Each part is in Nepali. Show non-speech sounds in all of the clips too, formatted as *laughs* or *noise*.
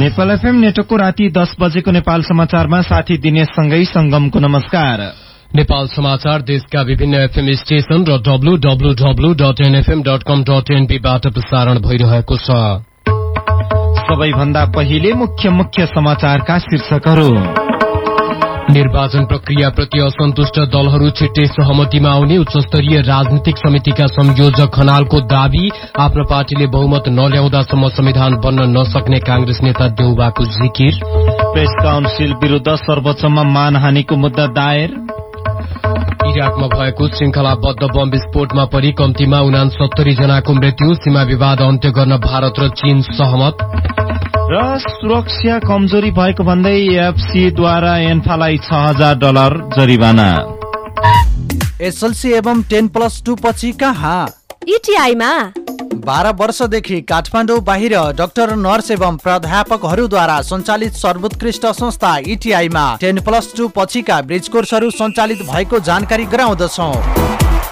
नेपाल एफएम नेटवर्कको राति दस बजेको नेपाल समाचारमा साथी दिनेशसँगै संगमको नमस्कार। नेपाल समाचार देशका विभिन्न एफएम स्टेशन र W W W dot NFM dot com dot एनपीबाट प्रसारण भइरहेको छ। सबैभन्दा पहिले मुख्य मुख्य समाचारका शीर्षकहरू। निर्वाचन प्रक्रियाप्रति असन्तुष्ट दलहरू छिट्टै सहमतिमा आउने उच्चस्तरीय राजनीतिक समितिका संयोजक खनालको दावी आफ्नो पार्टीले बहुमत नल्याउँदासम्म संविधान बन्न नसक्ने कांग्रेस नेता देउबाको जिकिर। प्रेस काउन्सिल विरूद्ध सर्वोच्चमा मानहानीको मुद्दा दायर। इराकमा भएको श्रृंखलाबद्ध बम विस्फोटमा परि कम्तीमा उनासत्तरी जनाको मृत्यु सीमा विवाद अन्त्य गर्न भारत र चीन सहमत। र सुरक्षा कमजोरी भएको भन्दै एफसीद्वारा एन्फालाई छ हजार डलर जरिवाना एसएलसी एवं टेन प्लस टू पछि कहाँ? इटिआईमा बाह्र वर्षदेखि काठमाडौँ बाहिर डाक्टर नर्स एवं प्राध्यापकहरूद्वारा सञ्चालित सर्वोत्कृष्ट संस्था इटिआईमा टेन प्लस टू पछिका ब्रिज कोर्सहरू सञ्चालित भएको जानकारी गराउँदछौ।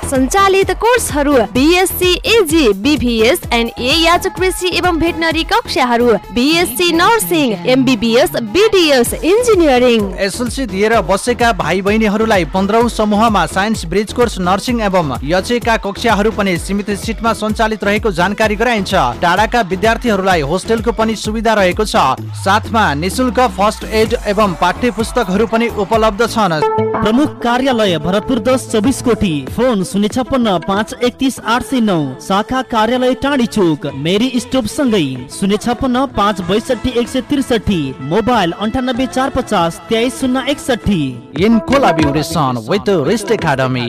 सञ्चालित कोर्सहरू बिएससी एजी बिभिएस एन्ड ए याच कृषि एवं भेटनरी कक्षाहरू BSc nursing MBBS BDS engineering SLC दिएर बसेका भाइ बहिनीहरूलाई पन्ध्रौँ समूहमा साइन्स ब्रिज कोर्स नर्सिङ एवं यचेका कक्षाहरू पनि सीमित सिटमा सञ्चालित रहेको जानकारी गराइन्छ। टाढाका विद्यार्थीहरूलाई होस्टेलको पनि सुविधा रहेको छ। साथमा निशुल्क फर्स्ट एड एवं पाठ्य पुस्तकहरू पनि उपलब्ध छन्। प्रमुख कार्यालय भरतपुर दस चौबिस कोटी फोन शून्य छप्पन्न पाँच एकतिस आठ सय नौ शाखा कार्यालय टाढी चोक मेरी स्टोप सँगै शून्य छप्पन्न पाँच बैसठी एक सय त्रिसठी मोबाइल अन्ठानब्बे चार पचास तेइस शून्य एकसठी in collaboration with rest academy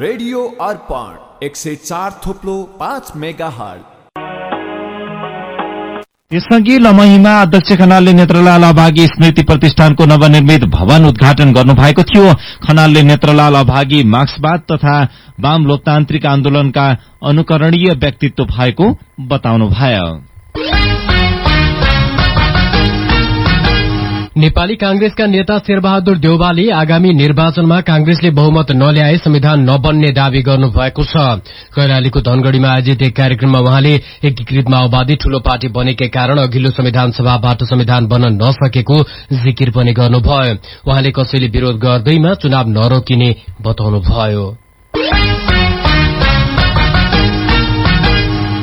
radio Arpan एक सय चार थोप्लो पाँच मेगा हट यसअघि लमहीमा अध्यक्ष खनालले नेत्रलाल अभागी स्मृति प्रतिष्ठानको नवनिर्मित भवन उद्घाटन गर्नुभएको थियो। खनालले नेत्रलाल अभागी मार्क्सवाद तथा वाम लोकतान्त्रिक आन्दोलनका अनुकरणीय व्यक्तित्व भएको बताउनुभयो। नेपाली कांग्रेसका नेता शेरबहादुर देउवाले आगामी निर्वाचनमा कांग्रेसले बहुमत नल्याए संविधान नबन्ने दावी गर्नु भएको छ। कैलालीको धनगढ़ीमा आयोजित एक कार्यक्रममा उहाँले एकीकृत माओवादी ठूलो पार्टी बनेकै कारण अघिल्लो संविधान सभाबाट संविधान बन्न नसकेको जिकिर पनि गर्नुभयो। उहाँले कसैले विरोध गर्दैमा चुनाव नरोकिने बताउनुभयो।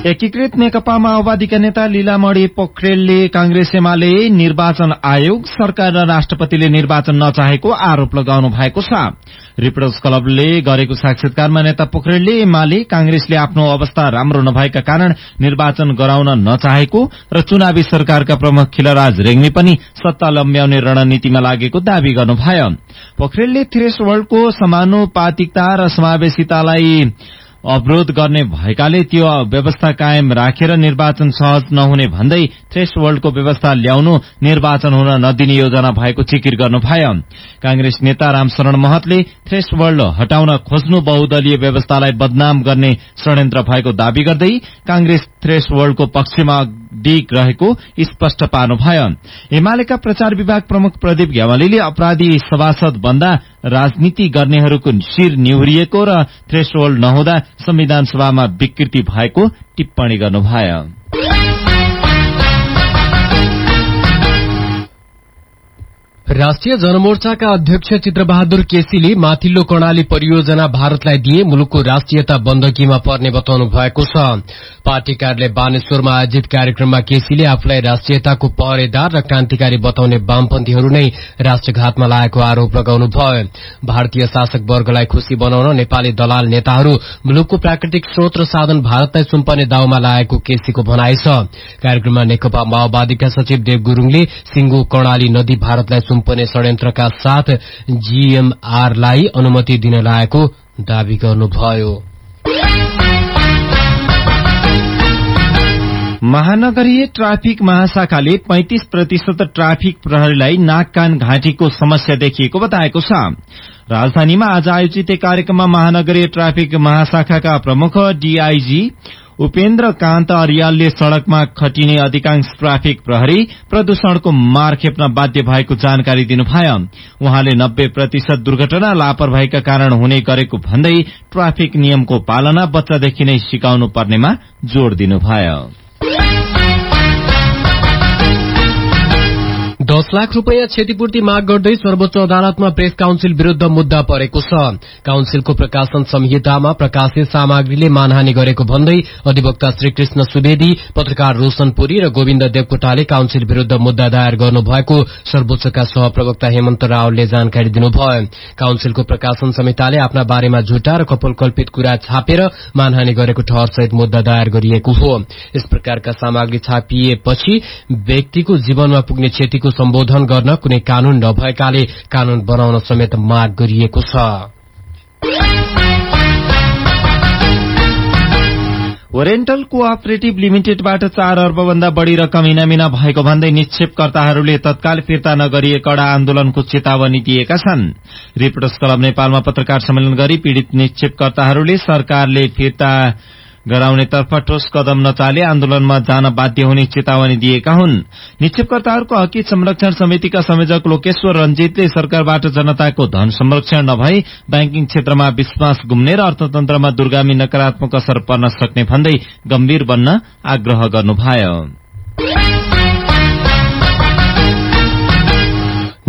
एकीकृत नेकपा माओवादीका नेता लीलामणि पोखरेलले कांग्रेस एमाले निर्वाचन आयोग सरकार र राष्ट्रपतिले निर्वाचन नचाहेको आरोप लगाउनु भएको छ। रिपोर्टर्स क्लबले गरेको साक्षात्कारमा नेता पोखरेलले एमाले कांग्रेसले आफ्नो अवस्था राम्रो नभएका कारण निर्वाचन गराउन नचाहेको र चुनावी सरकारका प्रमुख खिलराज रेग्मी पनि सत्ता लम्ब्याउने रणनीतिमा लागेको दावी गर्नुभयो। पोखरेलले थ्रेस वर्ल्डको समानुपातिकता र समावेशितालाई अवरोध गर्ने भएकाले त्यो व्यवस्था कायम राखेर निर्वाचन सहज नहुने भन्दै थ्रेस वर्ल्डको व्यवस्था ल्याउनु निर्वाचन हुन नदिने योजना भएको चिकिर गर्नुभयो कांग्रेस नेता रामशरण महतले थ्रेस वर्ल्ड हटाउन खोज्नु बहुदलीय व्यवस्थालाई बदनाम गर्ने षड्यन्त्र भएको दावी गर्दै कांग्रेस थ्रेस वर्ल्डको पक्षमा डिग रहेको स्पष्ट पार्नुभयो एमालेका प्रचार विभाग प्रमुख प्रदीप घ्यावालीले अपराधी सभासद भन्दा राजनीति गर्नेहरूको शिर निहुरिएको र थ्रेसहोल्ड नहुँदा संविधान सभामा विकृति भएको टिप्पणी गर्नुभयो। राष्ट्रिय जनमोर्चाका अध्यक्ष चित्रबहादुर केसीले माथिल्लो कर्णाली परियोजना भारतलाई दिए मुलुकको राष्ट्रियता बन्दकीमा पर्ने बताउनु भएको छ। पार्टी कार्यालय बानेश्वरमा आयोजित कार्यक्रममा केसीले आफूलाई राष्ट्रियताको पहरेदार र क्रान्तिकारी बताउने वामपन्थीहरू नै राष्ट्रघातमा लागेको आरोप लगाउनुभयो भारतीय शासक वर्गलाई खुशी बनाउन नेपाली दलाल नेताहरू मुलुकको प्राकृतिक स्रोत र साधन भारतलाई सुम्पने दाउमा लागेको केसीको भनाइ छ। कार्यक्रममा नेकपा माओवादीका सचिव देव गुरूङले सिंगो कर्णाली नदी भारतलाई सुम्पने षड्यन्त्रका साथ जीएमआरलाई अनुमति दिन लागेको दावी गर्नुभयो। महानगरीय ट्राफिक महाशाखाले पैंतिस प्रतिशत ट्राफिक प्रहरीलाई नाक कान घाँटीको समस्या देखिएको बताएको छ। राजधानीमा आज आयोजित कार्यक्रममा महानगरीय ट्राफिक महाशाखाका प्रमुख डीआईजी उपेन्द्र कान्त अरियालले सड़कमा खटिने अधिकांश ट्राफिक प्रहरी प्रदूषणको मार खेप्न बाध्य भएको जानकारी दिनुभयो। उहाँले नब्बे प्रतिशत दुर्घटना लापरवाहीका कारण हुने गरेको भन्दै ट्राफिक नियमको पालना बच्चादेखि नै सिकाउनु पर्नेमा जोड़ दिनुभयो। दस लाख रूपियाँ क्षतिपूर्ति माग गर्दै सर्वोच्च अदालतमा प्रेस काउन्सिल विरूद्ध मुद्दा परेको छ। काउन्सिलको प्रकाशन संहितामा प्रकाशित सामग्रीले मानहानी गरेको भन्दै अधिवक्ता श्रीकृष्ण सुवेदी पत्रकार रोशन पुरी र गोविन्द देवकोटाले काउन्सिल विरूद्ध मुद्दा दायर गर्नुभएको सर्वोच्चका सहप्रवक्ता हेमन्त रावलले जानकारी दिनुभयो। काउन्सिलको प्रकाशन संहिताले आफ्ना बारेमा झुटा र कपोलकल्पित कुरा छापेर मानहानी गरेको ठहरसहित मुद्दा दायर गरिएको हो। यस प्रकारका सामग्री छापिएपछि व्यक्तिको जीवनमा पुग्ने क्षतिको सम्बोधन गर्न कुनै कानून नभएकाले कानून बनाउन समेत माग गरिएको छ। ओरेन्टल कोअपरेटिभ लिमिटेडबाट चार अर्बभन्दा बढ़ी रकम इनामिना भएको भन्दै निक्षेपकर्ताहरूले तत्काल फिर्ता नगरिए कड़ा आन्दोलनको चेतावनी दिएका छन्। रिपोर्टर्स क्लब नेपालमा पत्रकार सम्मेलन गरी पीड़ित निक्षेपकर्ताहरूले सरकारले फिर्ता गराउनेतर्फ ठोस कदम नचाले आन्दोलनमा जान बाध्य हुने चेतावनी दिएका हुन्। निक्षेपकर्ताहरूको हकी संरक्षण समितिका संयोजक लोकेश्वर रंजीतले सरकारबाट जनताको धन संरक्षण नभई ब्याङ्किङ क्षेत्रमा विश्वास गुम्ने र अर्थतन्त्रमा दुर्गामी नकारात्मक असर पर्न सक्ने भन्दै गम्भीर बन्न आग्रह गर्नुभयो।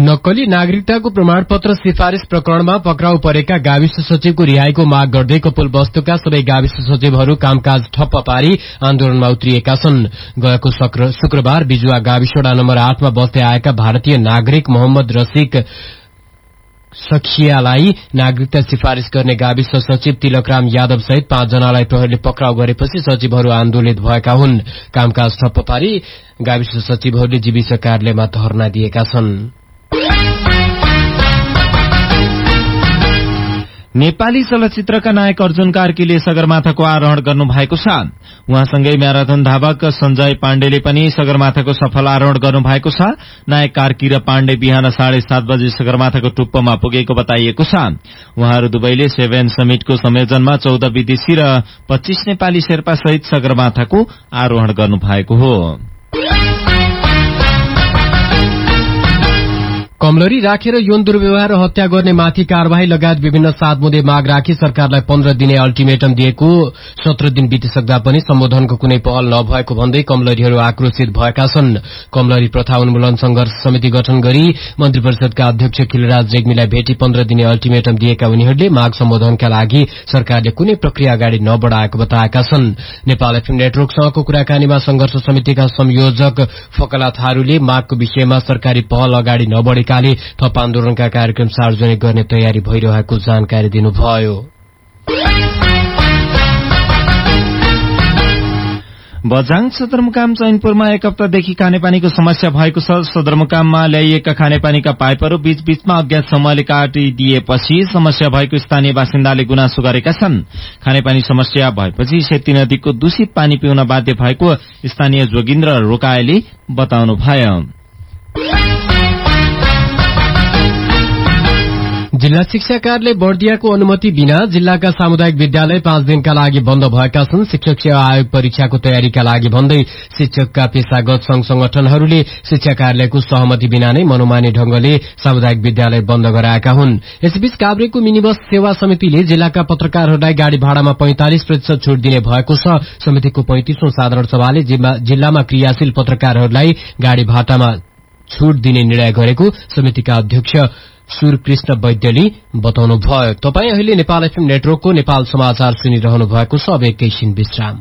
नक्कली नागरिकताको प्रमाणपत्र सिफारिश प्रकरणमा पक्राउ परेका गाविस सचिवको रिहाईको माग गर्दै कपुल वस्तुका सबै गाविस सचिवहरू कामकाज ठप्प पारी आन्दोलनमा उत्रिएका छन्। गएको शुक्रबार बिजुवा गाविसवड़ा नम्बर आठमा बस्दै आएका भारतीय नागरिक मोहम्मद रसिक सखियालाई नागरिकता सिफारिश गर्ने गाविस सचिव तिलकराम यादव सहित पाँचजनालाई प्रहरीले पक्राउ गरेपछि सचिवहरू आन्दोलित भएका हुन्। कामकाज ठप्प पारी गाविस सचिवहरूले जीविस कार्यालयमा धरना दिएका छन्। नेपाली चलचित्रका नायक अर्जुन कार्कीले सगरमाथाको आरोहण गर्नु भएको छ। उहाँसँगै म्याराथन धावक संजय पाण्डेले पनि सगरमाथाको सफल आरोहण गर्नु भएको छ। नायक कार्की र पाण्डे बिहान साढे सात बजे सगरमाथाको टुप्पोमा पुगेको बताइएको छ। उहाँहरू दुवैले सेभेन समिटको संयोजनमा चौध विदेशी र पच्चीस नेपाली शेर्पा सहित सगरमाथाको आरोहण गर्नु भएको हो। कमलरी राखेर यौन दुर्व्यवहार र हत्या गर्ने माथि कार्यवाही लगायत विभिन्न सात मुदे माग राखी सरकारलाई पन्ध्र दिने अल्टिमेटम दिएको सत्र दिन बितिसक्दा पनि सम्बोधनको कुनै पहल नभएको भन्दै कमलरीहरू आक्रोशित भएका छन्। कमलरी प्रथा उन्मूलन संघर्ष समिति गठन गरी मन्त्री परिषदका अध्यक्ष खिलराज रेग्मीलाई भेटी पन्ध्र दिने अल्टिमेटम दिएका उनीहरूले माग सम्बोधनका लागि सरकारले कुनै प्रक्रिया अगाडि नबढ़ाएको बताएका छन्। नेपाल एफएम नेटवर्कसँगको कुराकानीमा संघर्ष समितिका संयोजक फकला थारूले मागको विषयमा सरकारी पहल अगाडि नबढेका भएकाले थप आन्दोलनका कार्यक्रम सार्वजनिक गर्ने तयारी भइरहेको जानकारी दिनुभयो। बझाङ सदरमुकाम चैनपुरमा एक हप्तादेखि खानेपानीको समस्या भएको छ। सदरमुकाममा ल्याइएका खानेपानीका पाइपहरू बीच बीचमा अज्ञात समूहले काटिदिएपछि समस्या भएको स्थानीय बासिन्दाले गुनासो गरेका छन्। खानेपानी समस्या भएपछि सेती नदीको दूषित पानी पिउन बाध्य भएको स्थानीय जोगिन्द्र रोकाएले बताउनुभयो। जिल्ला शिक्षा कार्यालय बर्दियाको अनुमति बिना जिल्लाका सामुदायिक विद्यालय पाँच दिनका लागि बन्द भएका छन्। शिक्षक सेवा आयोग परीक्षाको तयारीका लागि भन्दै शिक्षकका पेशागत संघ संगठनहरूले शिक्षा कार्यालयको सहमति बिना नै मनोमानी ढंगले सामुदायिक विद्यालय बन्द गराएका हुन्। यसबीच काभ्रेको मिनी बस सेवा समितिले जिल्लाका पत्रकारहरूलाई गाड़ी भाड़ामा पैंतालिस प्रतिशत छूट दिने भएको छ। समितिको पैंतिसौं साधारण सभाले जिल्लामा क्रियाशील पत्रकारहरूलाई गाड़ी भाटामा छूट दिने निर्णय गरेको समितिका अध्यक्ष सूर्यकृष्ण वैद्यले बताउनुभयो तपाईँ अहिले नेपाल एफएम नेटवर्कको नेपाल समाचार सुनिरहनु भएको छ। अब एकैछिन विश्राम।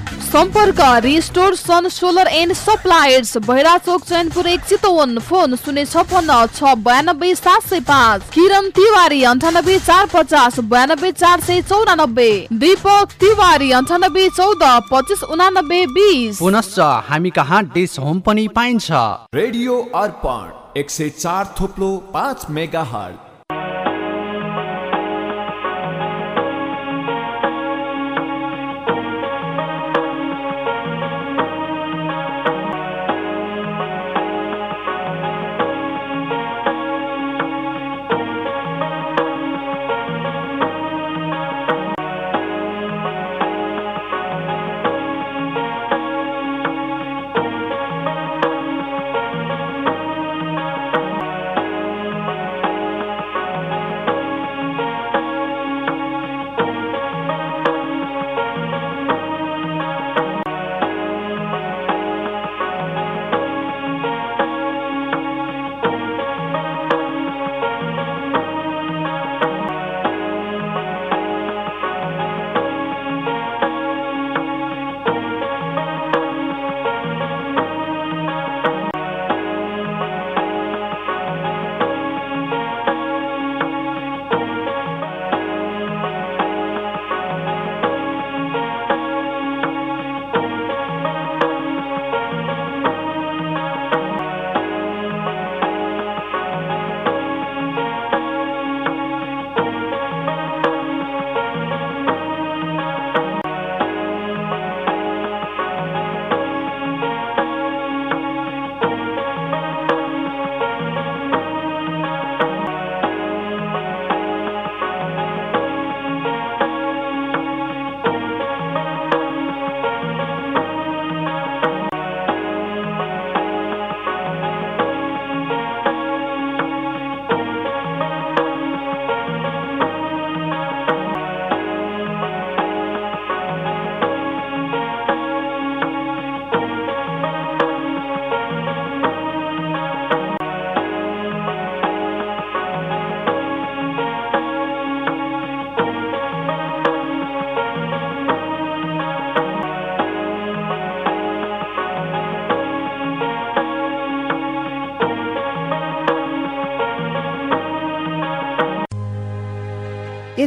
सम्पर्क restore sun solar and suppliers भैरा चोक चैनपुर एक चितवन फोन शून्य छपन्न छ बयानब्बे सात सय पाँच किरण तिवारी अन्ठानब्बे चार पचास बयानब्बे चार सय चौरानब्बे दीपक तिवारी अन्ठानब्बे चौध पच्चिस उनानब्बे बिस। पुनश्च हामी कहाँ डिस होम पनि पाइन्छ। रेडियो अर्पण एक सय चार थोप्लो पाँच मेगा हट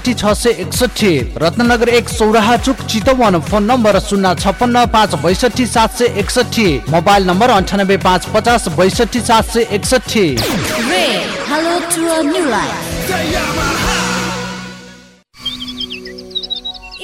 छ सय एकसठी रत्नगर एक सौराहा चुक चितवन फोन नम्बर शून्य छप्पन्न पाँच बैसठी सात सय एकसठी मोबाइल नम्बर अन्ठानब्बे पाँच पचास बैसठी सात सय एकसठी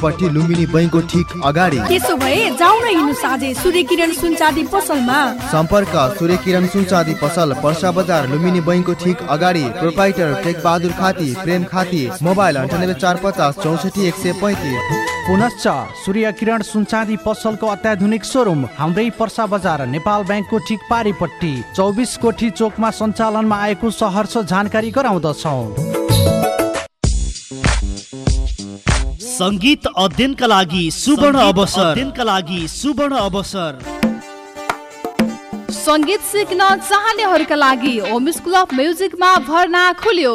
पूर्वपट्टि लुम्बिनी बैङ्कको ठिक अगाडि। त्यसो भए जाउ न हिँड्नु साझे। सूर्य किरण सुनचाँदी पसलमा। सम्पर्क सूर्य किरण सुनचाँदी पसल पर्सा बजार लुम्बिनी बैङ्कको ठिक अगाडि। प्रोपाइटर टेक बहादुर खाती प्रेम खाती मोबाइल अन्ठानब्बे चार पचास चौसठी एक सय पैँतिस। पुनश्च सूर्य किरण सुनचाँदी पसलको अत्याधुनिक सोरुम हाम्रै पर्सा बजार नेपाल ब्याङ्कको ठिक पारिपट्टि। चौबिस कोठी चोकमा सञ्चालनमा आएको सहर्ष जानकारी गराउँदछौ। सङ्गीत अध्ययनका लागि सुवर्ण अवसर। अध्ययनका लागि सुवर्ण अवसर। सङ्गीत सिक्न चाहनेहरूका लागि होम स्कुल अफ म्युजिकमा भर्ना खुल्यो।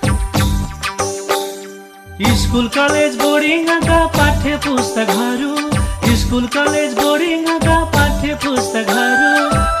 स्कुल कलेज बोर्डिङका पाठ्य पुस्तकहरू स्कुल कलेज बोर्डिङका पाठ्य पुस्तकहरू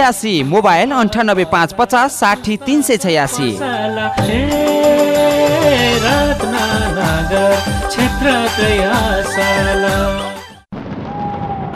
छयासी मोबाइल अन्ठानब्बे पाँच पचास साठी तिन सय छयासी। असला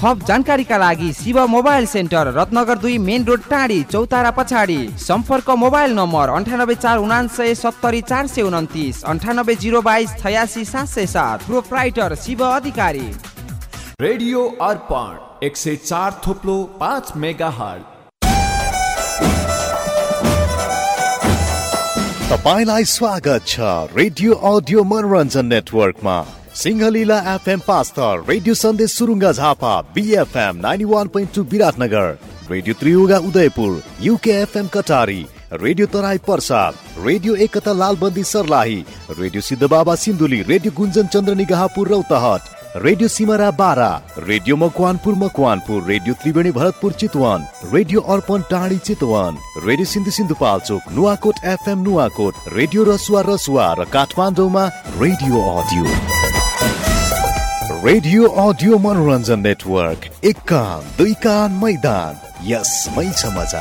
थप जानकारीका लागि शिव मोबाइल सेन्टर रत्नगर दुई मेन रोड टाढी चौतारा पछाडि। सम्पर्क मोबाइल नम्बर अन्ठानब्बे चार उनान्सय सत्तरी चार सय उन्तिस अन्ठानब्बे जिरो बाइस छयासी सात सय सात। प्रोप्राइटर शिव अधिकारी। रेडियो अर्पण एक सय चार थोप्लो पाँच मेगा हल तपाईँलाई स्वागत छ रेडियो अडियो मनोरञ्जन नेटवर्कमा। Singhalila FM Pasteur radio Sandesh Surunga Jhapa BFM ninety one point two Biratnagar radio Triyuga Udayapur UK FM Katari radio Terai Parsa radio Ekata Lalbandi Sarlahi radio Siddhababa Sindhuli radio Gunjan Chandra Nigahpur Rautahat radio Simara Bara radio Makwanpur Makwanpur radio Triveni Bharatpur Chitwan radio Arpan टाढी Chitwan radio Sindhu Sindhupalchok Nuwakot FM Nuwakot radio Rasuwa Rasuwa र काठमाडौँमा रेडियो अडियो। रेडियो अडियो मनोरञ्जन नेटवर्क एक कान दुई कान मैदान यसमै छ मजा।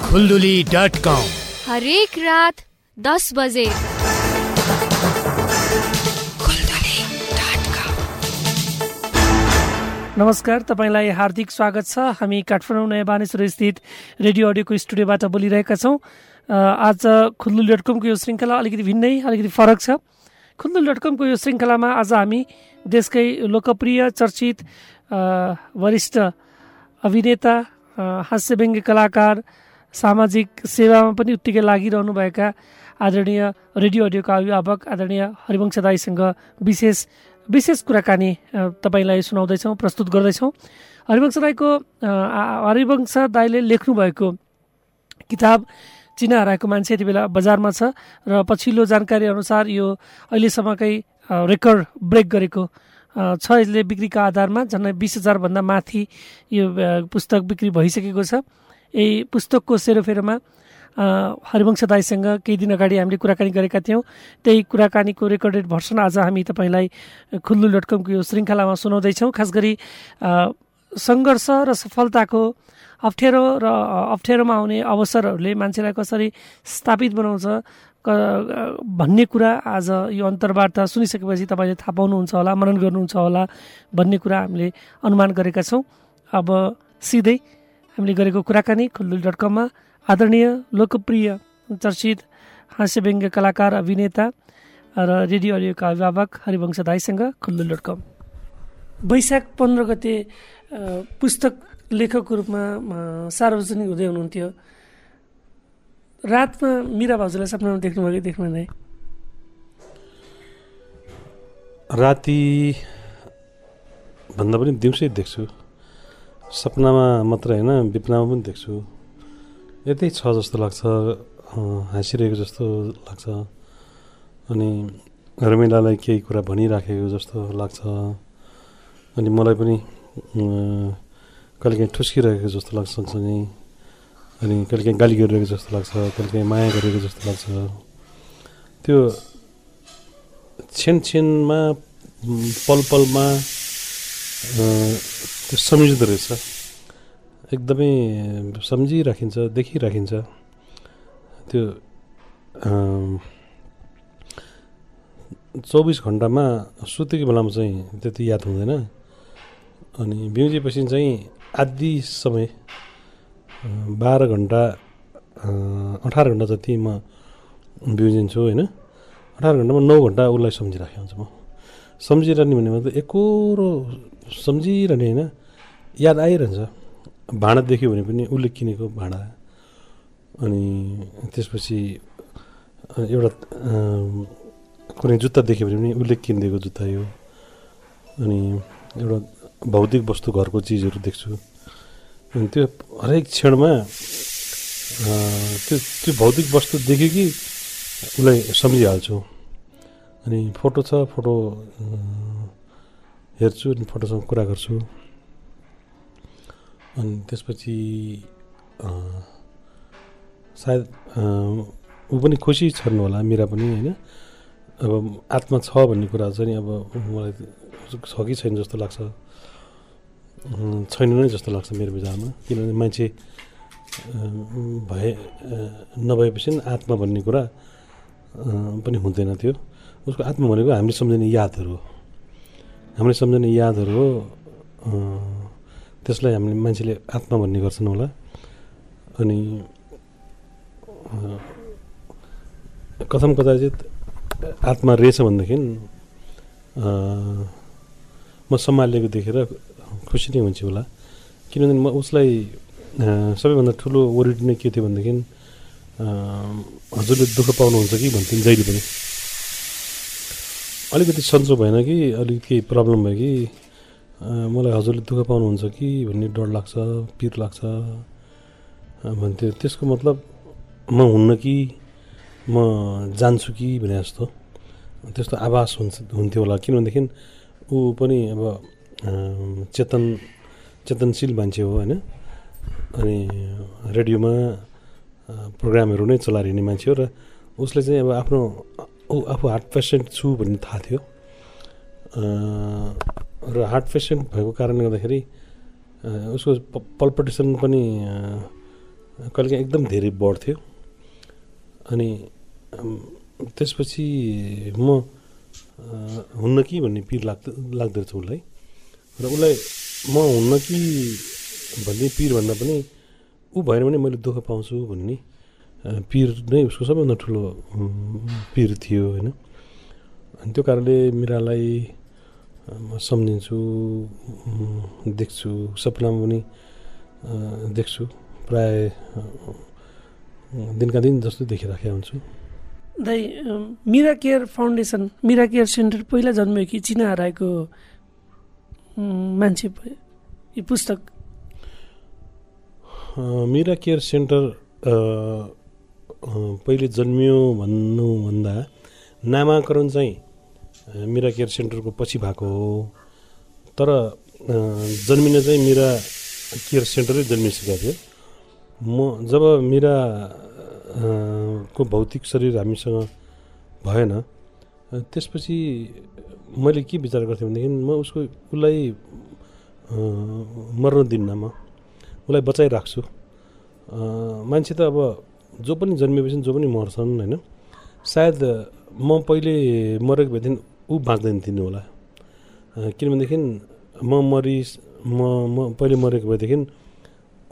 Khulduli dot com. हरेक रात दस बजे। नमस्कार तपाईँलाई हार्दिक स्वागत छ। हामी काठमाडौँ नयाँ बानेश्वर स्थित रेडियो अडियोको स्टुडियोबाट बोलिरहेका छौँ। आज खुल्दुल डट कमको यो श्रृङ्खला अलिकति भिन्नै अलिकति फरक छ। खुल्दुल डट कमको यो श्रृङ्खलामा आज हामी देशकै लोकप्रिय चर्चित वरिष्ठ अभिनेता हास्य व्यङ्ग्य कलाकार सामाजिक सेवामा पनि उत्तिकै लागिरहनुभएका आदरणीय रेडियो अडियोका अभिभावक आदरणीय हरिवंश दाईसँग विशेष विशेष कुराकानी तपाईँलाई सुनाउँदैछौँ प्रस्तुत गर्दैछौँ। हरिवंश राईको हरिवंश दाईले लेख्नुभएको किताब चिना हराएको मान्छे यति बेला बजारमा छ र पछिल्लो जानकारी अनुसार यो अहिलेसम्मकै रेकर्ड ब्रेक गरेको छ यसले बिक्रीका आधारमा झन्डै बिस हजारभन्दा माथि यो पुस्तक बिक्री भइसकेको छ। यही पुस्तकको सेरोफेरोमा हरिवंश दाईसँग केही दिन अगाडि हामीले कुराकानी गरेका थियौँ। त्यही कुराकानीको रेकर्डेड भर्सन आज हामी तपाईँलाई खुल्लु डट कमको यो श्रृङ्खलामा सुनाउँदैछौँ। खास गरी सङ्घर्ष र सफलताको अप्ठ्यारो र अप्ठ्यारोमा आउने अवसरहरूले मान्छेलाई कसरी स्थापित बनाउँछ भन्ने कुरा आज यो अन्तर्वार्ता सुनिसकेपछि तपाईँले थाहा पाउनुहुन्छ होला मनन गर्नुहुन्छ होला भन्ने कुरा हामीले अनुमान गरेका छौँ। अब सिधै हामीले गरेको कुराकानी खुल्लु डट कममा आदरणीय लोकप्रिय चर्चित हास्य व्यङ्ग्य कलाकार अभिनेता र रेडियो अडियोका अभिभावक हरिवंश दाईसँग खुल्लु डट कम। वैशाख पन्ध्र गते पुस्तक लेखकको रूपमा सार्वजनिक हुँदै हुनुहुन्थ्यो। रातमा मिरा भाउजूलाई सपनामा देख्नुभयो कि देख्नु हुँदै राति भन्दा पनि दिउँसै देख्छु। सपनामा मात्र होइन बिपनामा पनि देख्छु। यतै छ जस्तो लाग्छ हाँसिरहेको जस्तो लाग्छ। अनि रमिलालाई केही कुरा भनिराखेको जस्तो लाग्छ। अनि मलाई पनि कहिलेकाहीँ ठुस्किरहेको जस्तो लाग्छ सँगसँगै। अनि कहिलेकाहीँ गाली गरिरहेको जस्तो लाग्छ कहिलेकाहीँ माया गरेको जस्तो लाग्छ। त्यो छेनमा पल पलमा त्यो सम्झिँदो रहेछ। एकदमै सम्झिराखिन्छ देखिराखिन्छ। त्यो चौबिस घन्टामा सुतेको बेलामा चाहिँ त्यति याद हुँदैन। अनि बिउजेपछि चाहिँ आधी समय बाह्र घन्टा अठार घन्टा जति म बिउजिन्छु होइन? अठार घन्टामा नौ घन्टा उसलाई सम्झिराखेको हुन्छु म। सम्झिरहने भनेको त एकरो सम्झिरहने होइन? याद आइरहन्छ। भाँडा देख्यो भने पनि उसले किनेको भाँडा। अनि त्यसपछि एउटा कुनै जुत्ता देख्यो भने पनि उसले किनिदिएको जुत्ता यो। अनि एउटा भौतिक वस्तु घरको चिजहरू देख्छु। अनि त्यो हरेक क्षणमा त्यो त्यो भौतिक वस्तु देख्यो कि उसलाई सम्झिहाल्छु। अनि फोटो छ फोटो हेर्छु अनि फोटोसँग कुरा गर्छु। अनि त्यसपछि सायद ऊ पनि खुसी छन् होला मेरा पनि होइन? अब आत्मा छ भन्ने कुरा चाहिँ अब मलाई छ कि छैन जस्तो लाग्छ। छैन नै जस्तो लाग्छ मेरो विचारमा। किनभने मान्छे भए नभएपछि आत्मा भन्ने कुरा पनि हुँदैन थियो उसको आत्मा भनेको हामीले सम्झने यादहरू हो। हामीले सम्झने यादहरू हो त्यसलाई हामीले मान्छेले आत्मा भन्ने गर्छन् होला। अनि कथम कदाचित आत्मा रहेछ भनेदेखि म सम्हालेको देखेर खुसी नै हुन्छु होला। किनभने म उसलाई सबैभन्दा ठुलो वरिड नै के थियो भनेदेखि हजुरले दुःख पाउनुहुन्छ कि भन्थ्यो जहिले पनि। अलिकति सन्चो भएन कि अलिकति केही प्रब्लम भयो कि मलाई हजुरले दुःख पाउनुहुन्छ कि भन्ने डर लाग्छ पिर लाग्छ भन्थ्यो। त्यसको मतलब म हुन्न कि म जान्छु कि भने जस्तो। त्यस्तो आभास हुन्छ हुन्थ्यो होला। किनभनेदेखि ऊ पनि अब चेतन चेतनशील मान्छे हो होइन? अनि रेडियोमा प्रोग्रामहरू नै चलाइरहने मान्छे हो र उसले चाहिँ अब आफ्नो ऊ आफू हार्ट पेसेन्ट छु भन्ने थाहा थियो। र हार्ट पेसेन्ट भएको कारणले गर्दाखेरि उसको पल्पटेसन पनि कहिलेकाहीँ एकदम धेरै बढ्थ्यो। अनि त्यसपछि म हुन्न कि भन्ने पिर लाग्दो लाग्दो रहेछ उसलाई। र उसलाई म हुन्न कि भन्ने पिर भन्दा पनि ऊ भएन भने मैले दुःख पाउँछु भन्ने पिर नै उसको सबैभन्दा ठुलो पिर थियो होइन। अनि त्यो कारणले मिरालाई म सम्झिन्छु देख्छु सपनामा पनि देख्छु। प्राय दिनका दिन जस्तो देखिराखेका हुन्छु। दाइ Mira care foundation Mira care centre पहिला जन्मियो कि चिना हराएको मान्छे भयो? यो पुस्तक मिरा केयर सेन्टर पहिले जन्मियो भन्नुभन्दा नामाकरण चाहिँ मिरा केयर सेन्टरको पछि भएको हो तर जन्मिन चाहिँ मिरा केयर सेन्टरै जन्मिसकेको थियो म जब मिरा को भौतिक शरीर हामीसँग भएन त्यसपछि मैले के विचार गर्थेँ भनेदेखि म उसको उसलाई मर्न दिन्न म उसलाई बचाइराख्छु मान्छे त अब जो पनि जन्मिएपछि जो पनि मर्छन् होइन? सायद म पहिले मरेको भएदेखि ऊ बाँच्दैन थिइनँ होला। किनभनेदेखि म मरिस म म पहिले मरेको भएदेखि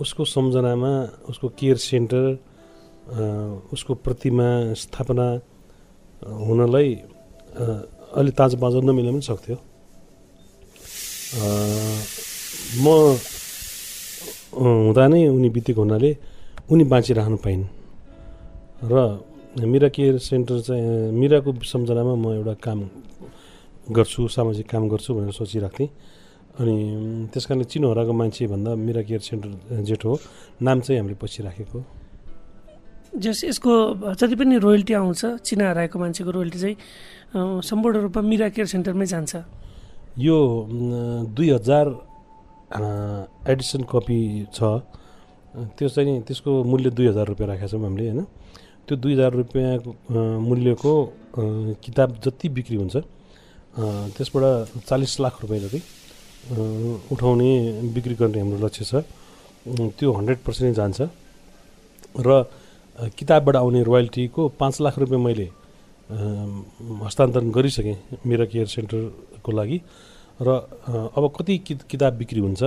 उसको सम्झनामा उसको केयर सेन्टर उसको प्रतिमा स्थापना हुनलाई अ, अलि ताजा बाजा नमिल्न पनि सक्थ्यो। म हुँदा नै उनी बितेको हुनाले उनी बाँचिरहनु पाइन्। र मिरा केयर सेन्टर चाहिँ मिराको सम्झनामा म एउटा काम गर्छु सामाजिक काम गर्छु भनेर सोचिरहेको थिएँ अनि त्यस कारणले चिनो हराएको मान्छे भन्दा मिरा केयर सेन्टर जेठो हो नाम चाहिँ हामीले पछि राखेको जस यसको जति पनि रोयल्टी आउँछ चिना हराएको मान्छेको रोयल्टी चाहिँ सम्पूर्ण रूपमा मिरा केयर सेन्टरमै जान्छ। यो दुई हजार एडिसन कपी छ। त्यो चाहिँ त्यसको मूल्य दुई हजार रुपियाँ राखेका छौँ हामीले होइन? त्यो दुई हजार रुपियाँ मूल्यको किताब जति बिक्री हुन्छ त्यसबाट चालिस लाख रुपियाँ जति उठाउने बिक्री गर्ने हाम्रो लक्ष्य छ। त्यो हन्ड्रेड पर्सेन्ट जान्छ। र किताबबाट आउने रोयल्टीको पाँच लाख रुपियाँ मैले हस्तान्तरण गरिसकेँ मेरो केयर सेन्टरको लागि। र अब कति कि किताब बिक्री हुन्छ?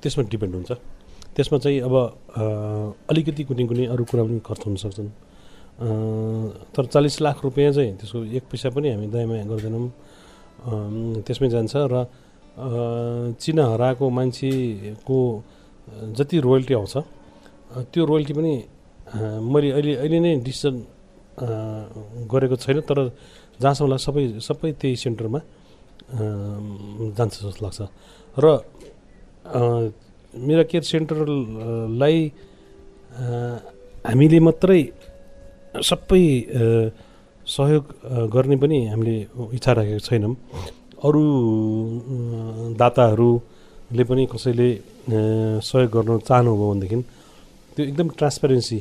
त्यसमा डिपेन्ड हुन्छ। त्यसमा चाहिँ अब अलिकति कुनै कुनै अरू कुरा पनि खर्च हुन सक्छन्। तर चालिस लाख रुपियाँ चाहिँ त्यसको एक पैसा पनि हामी दायाँ गर्दैनौँ। त्यसमै जान्छ र चिना हराएको मान्छेको जति रोयल्टी आउँछ त्यो रोयल्टी पनि मैले अहिले अहिले नै डिसिजन गरेको छैन तर जहाँसम्म सबै सबै त्यही सेन्टरमा जान्छ जस्तो लाग्छ। र मेरो केयर सेन्टरलाई हामीले मात्रै सबै सहयोग गर्ने पनि हामीले इच्छा राखेको छैनौँ। अरू दाताहरूले पनि कसैले सहयोग गर्न चाहनुभयो भनेदेखि त्यो एकदम ट्रान्सपेरेन्सी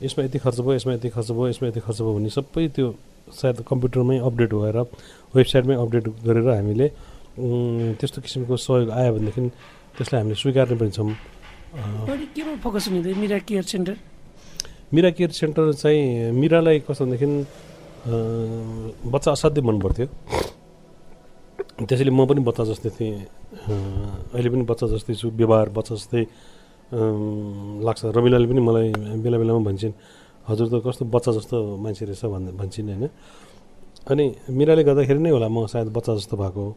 यसमा यति खर्च भयो यसमा यति खर्च भयो यसमा यति खर्च भयो भन्ने सबै त्यो सायद कम्प्युटरमै अपडेट भएर वेबसाइटमै अपडेट गरेर हामीले त्यस्तो किसिमको सहयोग आयो भनेदेखि त्यसलाई हामीले स्वीकार्ने पनि छौँ। अ, बढी केमा फोकस हुने Mira care centre Mira care centre चाहिँ मिरालाई कस्तो भनेदेखि बच्चा असाध्यै मन पर्थ्यो त्यसैले म पनि बच्चा जस्तै थिएँ। अहिले पनि बच्चा जस्तै छु व्यवहार बच्चा जस्तै लाग्छ। रमिलाले पनि मलाई बेला बेलामा भन्छन् हजुर त कस्तो बच्चा जस्तो मान्छे रहेछ भन् भन्छन् होइन। अनि मिराले गर्दाखेरि नै होला म सायद बच्चा जस्तो भएको हो।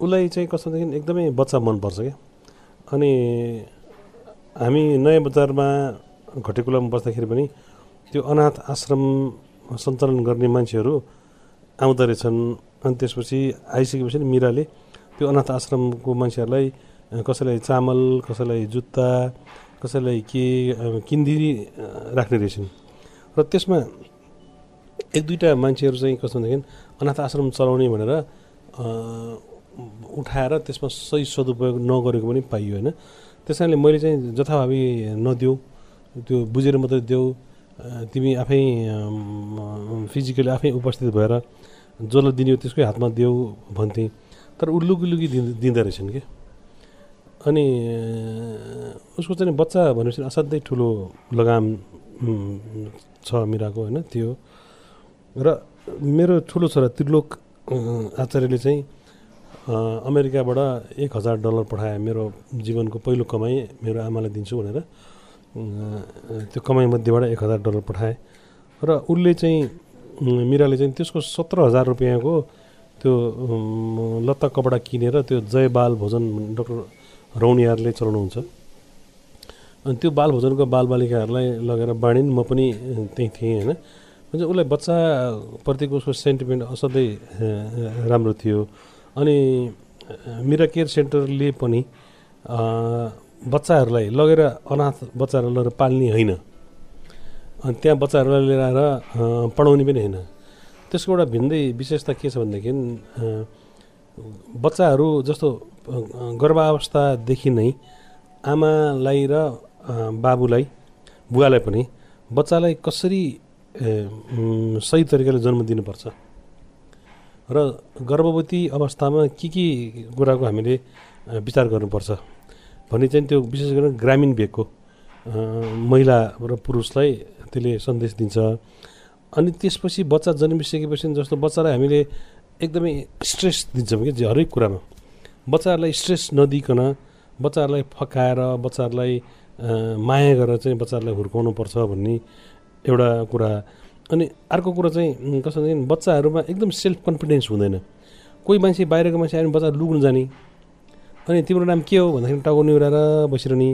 उसलाई चाहिँ कस्तोदेखि एकदमै बच्चा मनपर्छ क्या। अनि हामी नयाँ बजारमा घटेकुलामा बस्दाखेरि पनि त्यो अनाथ आश्रम सञ्चालन गर्ने मान्छेहरू आउँदो रहेछन्। अनि त्यसपछि आइसकेपछि मिराले त्यो अनाथ आश्रमको मान्छेहरूलाई कसैलाई चामल कसैलाई जुत्ता कसैलाई के किन्दिरी राख्ने रहेछन्। र त्यसमा एक दुईवटा मान्छेहरू चाहिँ कस्तो भनेदेखि अनाथ आश्रम चलाउने भनेर उठाएर त्यसमा सही सदुपयोग नगरेको पनि पाइयो होइन। त्यस कारणले मैले चाहिँ जथाभावी नदेऊ त्यो बुझेर मात्रै देऊ तिमी आफै फिजिकली आफै उपस्थित भएर जसलाई दिने त्यसकै हातमा देऊ भन्थेँ। तर ऊ लुकी दिँद रहेछन् कि? अनि उसको चाहिँ बच्चा भनेपछि असाध्यै ठुलो लगाम छ मिराको होइन त्यो। र मेरो ठुलो छोरा त्रिलोक आचार्यले चाहिँ अमेरिकाबाट एक हजार डलर पठाए मेरो जीवनको पहिलो कमाइ मेरो आमालाई दिन्छु भनेर। त्यो कमाइमध्येबाट एक हजार डलर पठाए। र उसले चाहिँ मिराले चाहिँ त्यसको सत्र हजार रुपियाँको त्यो लत्ता कपडा किनेर त्यो जय बाल भोजन डक्टर रौनियारले चलाउनुहुन्छ। अनि त्यो बाल भोजनको बालबालिकाहरूलाई लगेर बाँडिन् म पनि त्यहीँ थिएँ होइन। म्हणजे उसलाई बच्चाप्रतिको उसको सेन्टिमेन्ट असाध्यै राम्रो थियो। अनि मिरा केयर सेन्टरले पनि बच्चाहरूलाई लगेर अनाथ बच्चाहरूलाई लगेर पाल्ने होइन। अनि त्यहाँ बच्चाहरूलाई लिएर आएर पढाउने पनि होइन। त्यसको एउटा भिन्दै विशेषता के छ भनेदेखि बच्चाहरू जस्तो गर्भावस्थादेखि नै आमालाई र बाबुलाई बुवालाई पनि बच्चालाई कसरी सही तरिकाले जन्म दिनुपर्छ? र गर्भवती अवस्थामा के के कुराको हामीले विचार गर्नुपर्छ? भन्ने चाहिँ त्यो विशेष गरेर ग्रामीण भेगको महिला र पुरुषलाई त्यसले सन्देश दिन्छ। अनि त्यसपछि बच्चा जन्मिसकेपछि जस्तो बच्चालाई हामीले एकदमै स्ट्रेस दिन्छौँ कि हरेक कुरामा। बच्चाहरूलाई स्ट्रेस नदिकन बच्चाहरूलाई फकाएर बच्चाहरूलाई माया गरेर चाहिँ बच्चाहरूलाई हुर्काउनु पर्छ भन्ने एउटा कुरा। अनि अर्को कुरा चाहिँ कस्तो भनेदेखि बच्चाहरूमा एकदम सेल्फ कन्फिडेन्स हुँदैन। कोही मान्छे बाहिरको मान्छे आयो भने बच्चा लुक्नु जाने। अनि तिम्रो नाम के हो भन्दाखेरि टाउको निहुराएर बसिरहने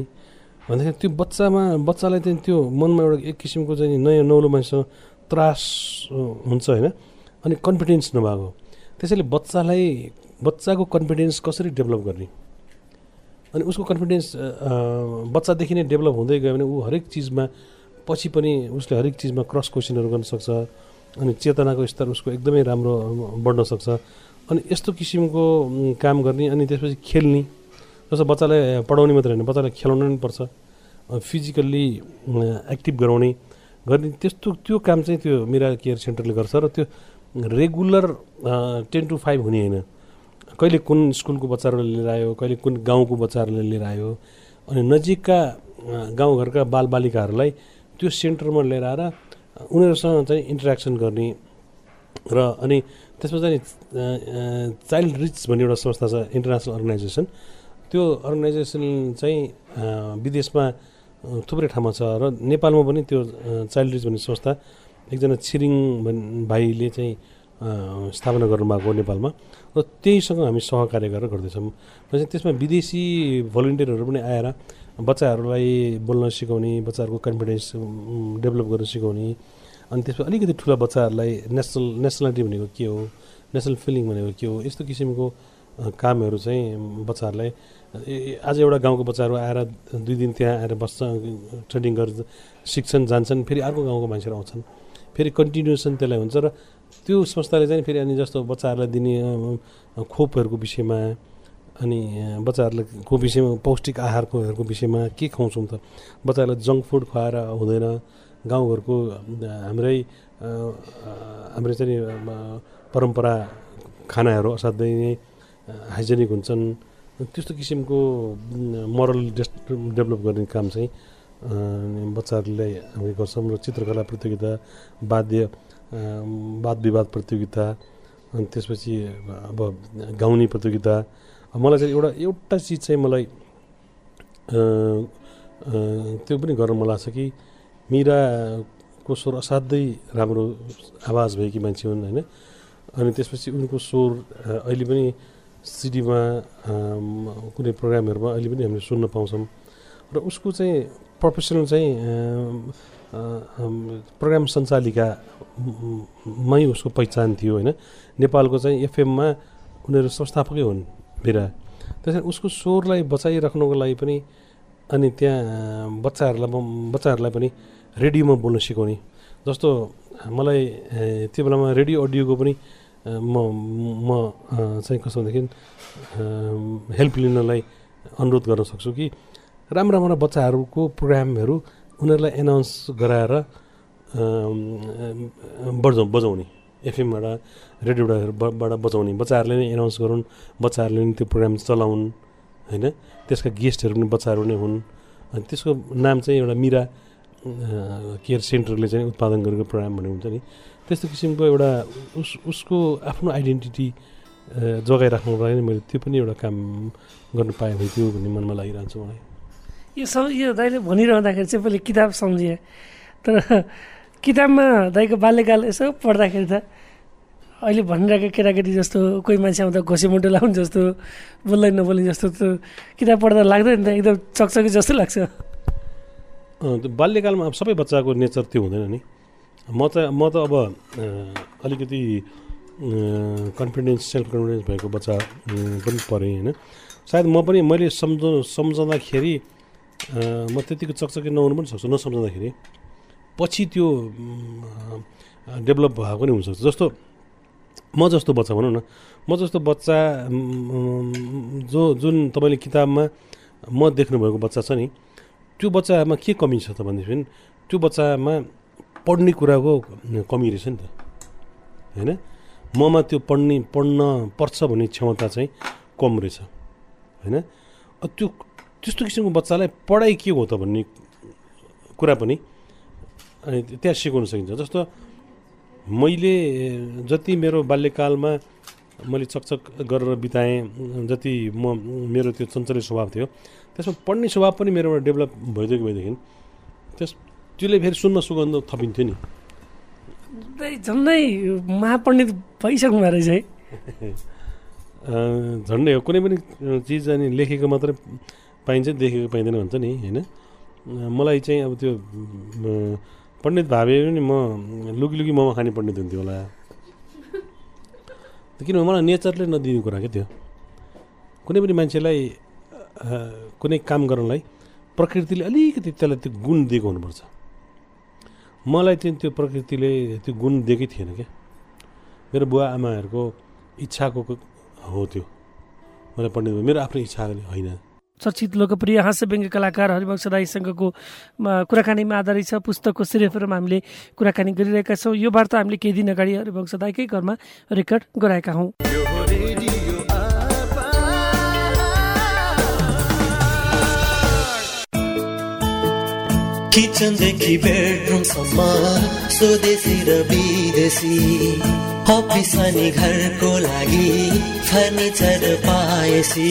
भन्दाखेरि त्यो बच्चामा बच्चालाई चाहिँ त्यो मनमा एउटा एक किसिमको चाहिँ नयाँ नौलो मान्छेसँग त्रास हुन्छ होइन। अनि कन्फिडेन्स नभएको। त्यसैले बच्चालाई बच्चाको कन्फिडेन्स कसरी डेभलप गर्ने? अनि उसको कन्फिडेन्स बच्चादेखि नै डेभलप हुँदै गयो भने ऊ हरेक चिजमा पछि पनि उसले हरेक चिजमा क्रस क्वेसनहरू गर्न सक्छ अनि चेतनाको स्तर उसको एकदमै राम्रो बढ्न सक्छ। अनि यस्तो किसिमको काम गर्ने अनि त्यसपछि खेल्ने। जस्तो बच्चालाई पढाउने मात्रै होइन बच्चालाई खेलाउनु पनि पर्छ फिजिकल्ली एक्टिभ गराउने। गर्ने त्यस्तो त्यो काम चाहिँ त्यो मिरा केयर सेन्टरले गर्छ र त्यो रेगुलर टेन टु फाइभ हुने होइन। कहिले कुन स्कुलको बच्चाहरूले लिएर आयो कहिले कुन गाउँको बच्चाहरूले लिएर आयो अनि नजिकका गाउँघरका बालबालिकाहरूलाई त्यो सेन्टरमा लिएर आएर उनीहरूसँग चाहिँ इन्टरेक्सन गर्ने र अनि त्यसमा चाहिँ चाइल्ड रिच भन्ने एउटा संस्था छ इन्टरनेसनल अर्गनाइजेसन। त्यो अर्गनाइजेसन चाहिँ विदेशमा थुप्रै ठाउँमा छ र नेपालमा पनि त्यो चाइल्ड रिच भन्ने संस्था एकजना छिरिङ भाइले चाहिँ स्थापना गर्नुभएको नेपालमा। र त्यहीसँग हामी सहकार्य गरेर गर्दैछौँ। त्यसमा विदेशी भलिन्टियरहरू पनि आएर बच्चाहरूलाई बोल्न सिकाउने बच्चाहरूको कन्फिडेन्स डेभलप गर्न सिकाउने अनि त्यसमा अलिकति ठुला बच्चाहरूलाई नेसनल नेसनालिटी भनेको के हो नेसनल फिलिङ भनेको के हो यस्तो किसिमको कामहरू चाहिँ बच्चाहरूलाई आज एउटा गाउँको बच्चाहरू आएर दुई दिन त्यहाँ आएर बस्छ ट्रेनिङ गरेर सिक्छन् जान्छन् फेरि अर्को गाउँको मान्छेहरू आउँछन्। फेरि कन्टिन्युसन त्यसलाई हुन्छ र त्यो संस्थाले चाहिँ फेरि अनि जस्तो बच्चाहरूलाई दिने खोपहरूको विषयमा अनि अ, बच्चाहरूलाई को विषयमा पौष्टिक आहारकोहरूको विषयमा के खुवाउँछौँ त? बच्चाहरूलाई जङ्क फुड खुवाएर हुँदैन। गाउँघरको हाम्रै हाम्रै चाहिँ परम्परा खानाहरू असाध्यै नै हाइजेनिक हुन्छन्। त्यस्तो किसिमको मोरल डेभलप गर्ने काम चाहिँ बच्चाहरूलाई हामी गर्छौँ र चित्रकला प्रतियोगिता वाद्य वाद विवाद प्रतियोगिता अनि त्यसपछि अब गाउने प्रतियोगिता। मलाई चाहिँ एउटा एउटा चिज चाहिँ मलाई त्यो पनि गर्न मन लाग्छ कि मिराको स्वर असाध्यै राम्रो आवाज भएकी मान्छे हुन् होइन? अनि त्यसपछि उनको स्वर अहिले पनि सिडीमा कुनै प्रोग्रामहरूमा अहिले पनि हामीले सुन्न पाउँछौँ। र उसको चाहिँ प्रोफेसनल चाहिँ प्रोग्राम सञ्चालिका म- मै उसको पहिचान थियो होइन? नेपालको चाहिँ एफएममा उनीहरू संस्थापकै हुन् बिरा त्यसरी उसको स्वरलाई बचाइराख्नुको लागि पनि अनि त्यहाँ बच्चाहरूलाई बच्चाहरूलाई पनि रेडियोमा बोल्न सिकाउने। जस्तो मलाई त्यो बेलामा रेडियो अडियोको पनि म म चाहिँ कसो भनेदेखि हेल्प लिनलाई अनुरोध गर्न सक्छु कि राम्रो राम्रो बच्चाहरूको प्रोग्रामहरू उनीहरूलाई एनाउन्स गराएर बजाउ बजाउने। एफएमबाट रेडियोबाट बाट बजाउने। बच्चाहरूले नै एनाउन्स गरून् बच्चाहरूले नै त्यो प्रोग्राम चलाउन् होइन? त्यसका गेस्टहरू पनि बच्चाहरू नै हुन्। अनि त्यसको नाम चाहिँ एउटा मिरा केयर सेन्टरले चाहिँ उत्पादन गरेको प्रोग्राम भन्ने हुन्छ नि। त्यस्तो किसिमको एउटा उस उसको आफ्नो आइडेन्टिटी जोगाइराख्नुको लागि मैले त्यो पनि एउटा काम गर्नु पाएँ भने त्यो भन्ने मनमा लागिरहन्छ मलाई। यो सब यो दाइले भनिरहँदाखेरि चाहिँ मैले किताब सम्झेँ। तर किताबमा दाइको बाल्यकाल यसो पढ्दाखेरि त अहिले भनिरहेको केटाकेटी जस्तो कोही मान्छे आउँदा घोसे मुटो लाउनु जस्तो बोल्दै नबोल्ने जस्तो त किताब पढ्दा लाग्दैन त एकदम चकचकी जस्तो लाग्छ। बाल्यकालमा अब सबै बच्चाको नेचर त्यो हुँदैन नि। म त म त अब अलिकति कन्फिडेन्स सेल्फ कन्फिडेन्स भएको बच्चा पनि परेँ होइन। सायद म पनि मैले सम्झ सम्झँदाखेरि म त्यतिको चकचकी नहुनु पनि सक्छु नसम्झँदाखेरि। पछि त्यो डेभलप भएको पनि हुनसक्छ। जस्तो म जस्तो बच्चा भनौँ न म जस्तो बच्चा जो जुन तपाईँले किताबमा म देख्नुभएको बच्चा छ नि त्यो बच्चामा के कमी छ त भनेदेखि त्यो बच्चामा पढ्ने कुराको कमी रहेछ नि त। होइन? ममा त्यो पढ्ने पढ्न पर्छ भन्ने क्षमता चाहिँ कम रहेछ। होइन? त्यो त्यस्तो किसिमको बच्चालाई पढाइ के हो त भन्ने कुरा पनि अनि त्यहाँ सिकाउन सकिन्छ। जस्तो मैले जति मेरो बाल्यकालमा मैले चकचक गरेर बिताएँ जति म मेरो त्यो चञ्चले स्वभाव थियो त्यसमा पढ्ने स्वभाव पनि मेरोबाट डेभलप भइदिएको भएदेखि त्यस त्यसले फेरि सुन्न सुगन्ध थपिन्थ्यो नि। झन्डै महापण्डित भइसक्नु भएको रहेछ है। *laughs* झन्डै हो। कुनै पनि चिज अनि लेखेको मात्रै पाइन्छ देखेको पाइँदैन भन्छ नि होइन? मलाई चाहिँ अब त्यो पण्डित भावे पनि म लुकी लुकी मोमो खाने पण्डित हुन्थ्यो होला। किनभने मलाई नेचरले नदिने कुरा क्या त्यो कुनै पनि मान्छेलाई कुनै काम गर्नलाई प्रकृतिले अलिकति त्यसलाई त्यो गुण दिएको हुनुपर्छ। मलाई चाहिँ त्यो प्रकृतिले त्यो गुण दिएकै थिएन क्या। मेरो बुवा आमाहरूको इच्छाको हो त्यो। मलाई पण्डित। मेरो आफ्नो इच्छा होइन। चर्चित लोकप्रिय हास्य व्यङ्ग्य कलाकार हरिवंश राईसँगको कुराकानीमा आधारित छ पुस्तकको सिरेफरमा हामीले कुराकानी गरिरहेका छौँ। यो वार्ता हामीले केही दिन अगाडि हरिवंश दाईकै घरमा रेकर्ड गराएका हौँ। किचनदेखि बेडरुमसम्म स्वदेशी र विदेशी अफिस अनि घरको लागि फर्निचर पाएसी।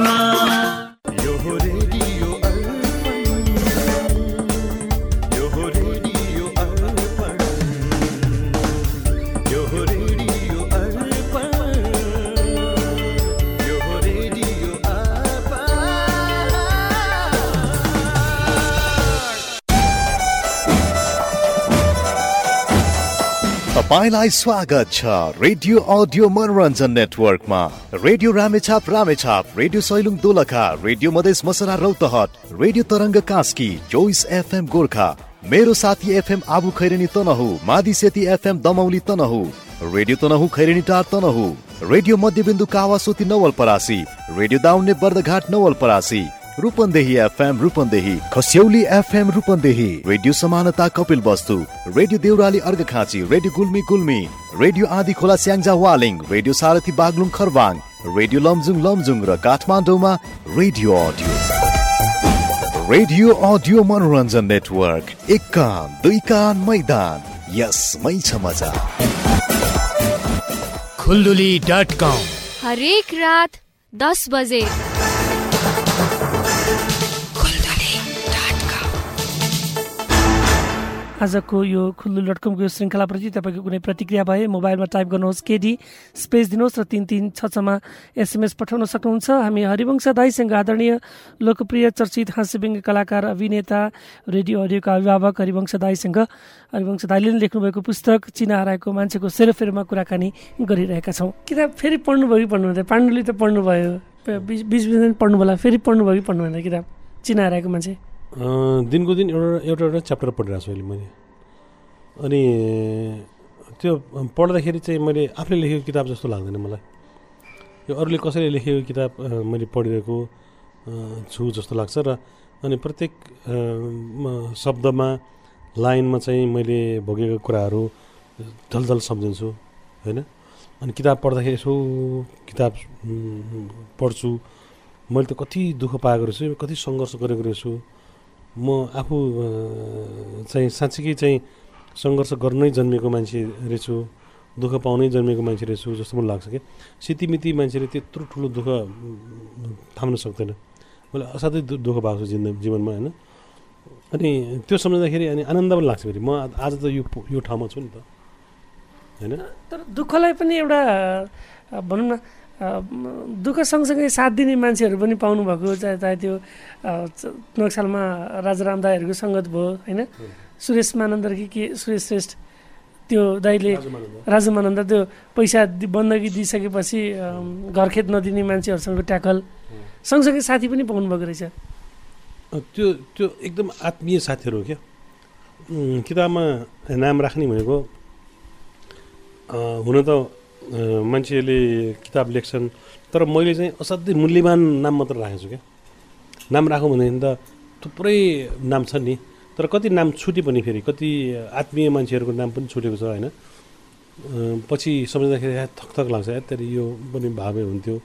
तपाईँलाई स्वागत छ रेडियो अडियो मनोरञ्जन नेटवर्कमा। Radio Ramechhap Ramechhap radio Sailung Dolakha radio Madhesh Masara Rautahat radio Tarang Kaski choice FM Gorkha Mero Sathi FM Abu Khaireni Tanahu Madi Seti FM Damauli Tanahu radio Tanahu Khaireni Tar Tanahu radio Madhyabindu Kawasoti Nawalparasi radio Daunne Bardaghat Nawalparasi Rupandehi FM Rupandehi Khasyauli FM Rupandehi radio Samanata Kapilvastu radio Deurali Arghakhanchi radio Gulmi Gulmi radio Aadi Khola Syangja Waling radio Sarathi Baglung Kharwang radio Lamjung Lamjung र काठमाडौँमा रेडियो अडियो। रेडियो अडियो मनोरञ्जन नेटवर्क एक कान दुई कान मैदान यसमै छ मजा। Khulduli dot com. हरेक रात दस बजे। आजको यो खुल्लु डट कमको श्रृङ्खलाप्रति तपाईँको कुनै प्रतिक्रिया भए मोबाइलमा टाइप गर्नुहोस् केडी स्पेस दिनुहोस् र तिन तिन छ छमा एसएमएस पठाउन सक्नुहुन्छ हामी हरिवंश दाईसँग आदरणीय लोकप्रिय चर्चित हाँस्यव्यङ्ग्य कलाकार अभिनेता रेडियो अडियोका अभिभावक हरिवंश दाईसँग हरिवंश दाईले नै लेख्नुभएको पुस्तक चिना हराएको मान्छेको सेरोफेरोमा कुराकानी गरिरहेका छौँ। किताब फेरि पढ्नुभयो कि पढ्नु हुँदैन? पाण्डुले त पढ्नुभयो बिच बिच बिचमा पढ्नु होला फेरि पढ्नुभयो कि पढ्नु हुँदैन किताब? चिना हराएको मान्छे। दिनको दिन एउटा एउटा एउटा च्याप्टर पढिरहेको छु अहिले मैले। अनि त्यो पढ्दाखेरि चाहिँ मैले आफूले लेखेको किताब जस्तो लाग्दैन मलाई। यो अरूले कसैले लेखेको किताब मैले पढिरहेको छु जस्तो लाग्छ र अनि प्रत्येक शब्दमा लाइनमा चाहिँ मैले भोगेको कुराहरू झलझल सम्झिन्छु होइन? अनि किताब पढ्दाखेरि यसो किताब पढ्छु। मैले त कति दुःख पाएको रहेछु कति सङ्घर्ष गरेको रहेछु। म आफू चाहिँ साँच्चीकै चाहिँ सङ्घर्ष गर्नै जन्मेको मान्छे रहेछु दुःख पाउनै जन्मेको मान्छे रहेछु जस्तो मलाई लाग्छ क्या सितिमिति मान्छेले त्यत्रो ठुलो दुःख थाम्न सक्दैन। मैले असाध्यै दुःख भएको छु जिन्द जीवनमा होइन? अनि त्यो सम्झँदाखेरि अनि आनन्द पनि लाग्छ फेरि। म आज त यो यो ठाउँमा छु नि त। होइन? तर दुःखलाई पनि एउटा भनौँ न दुःख सँगसँगै साथ दिने मान्छेहरू पनि पाउनुभएको चाहे चाहे त्यो नक्सालमा राजाराम दाईहरूको सङ्गत भयो होइन? सुरेश मानन्दर कि के सुरेश श्रेष्ठ त्यो दाईले राजु मानन्द। त्यो पैसा बन्दगी दिइसकेपछि घरखेत नदिने मान्छेहरूसँग ट्याकल। सँगसँगै साथी पनि पाउनुभएको रहेछ। त्यो त्यो एकदम आत्मीय साथीहरू हो क्या? किताबमा नाम राख्ने भनेको हुन त मान्छेले किताब लेख्छन् तर मैले चाहिँ असाध्यै मूल्यवान नाम मात्र राखेको छु क्या। नाम राखौँ भनेदेखि त थुप्रै नाम छ नि तर कति नाम छुट्यो पनि फेरि कति आत्मीय मान्छेहरूको नाम पनि छुटेको छ होइन। पछि सम्झँदाखेरि थक थक लाग्छ त्यहाँदेखि यो पनि भावे हुन्थ्यो।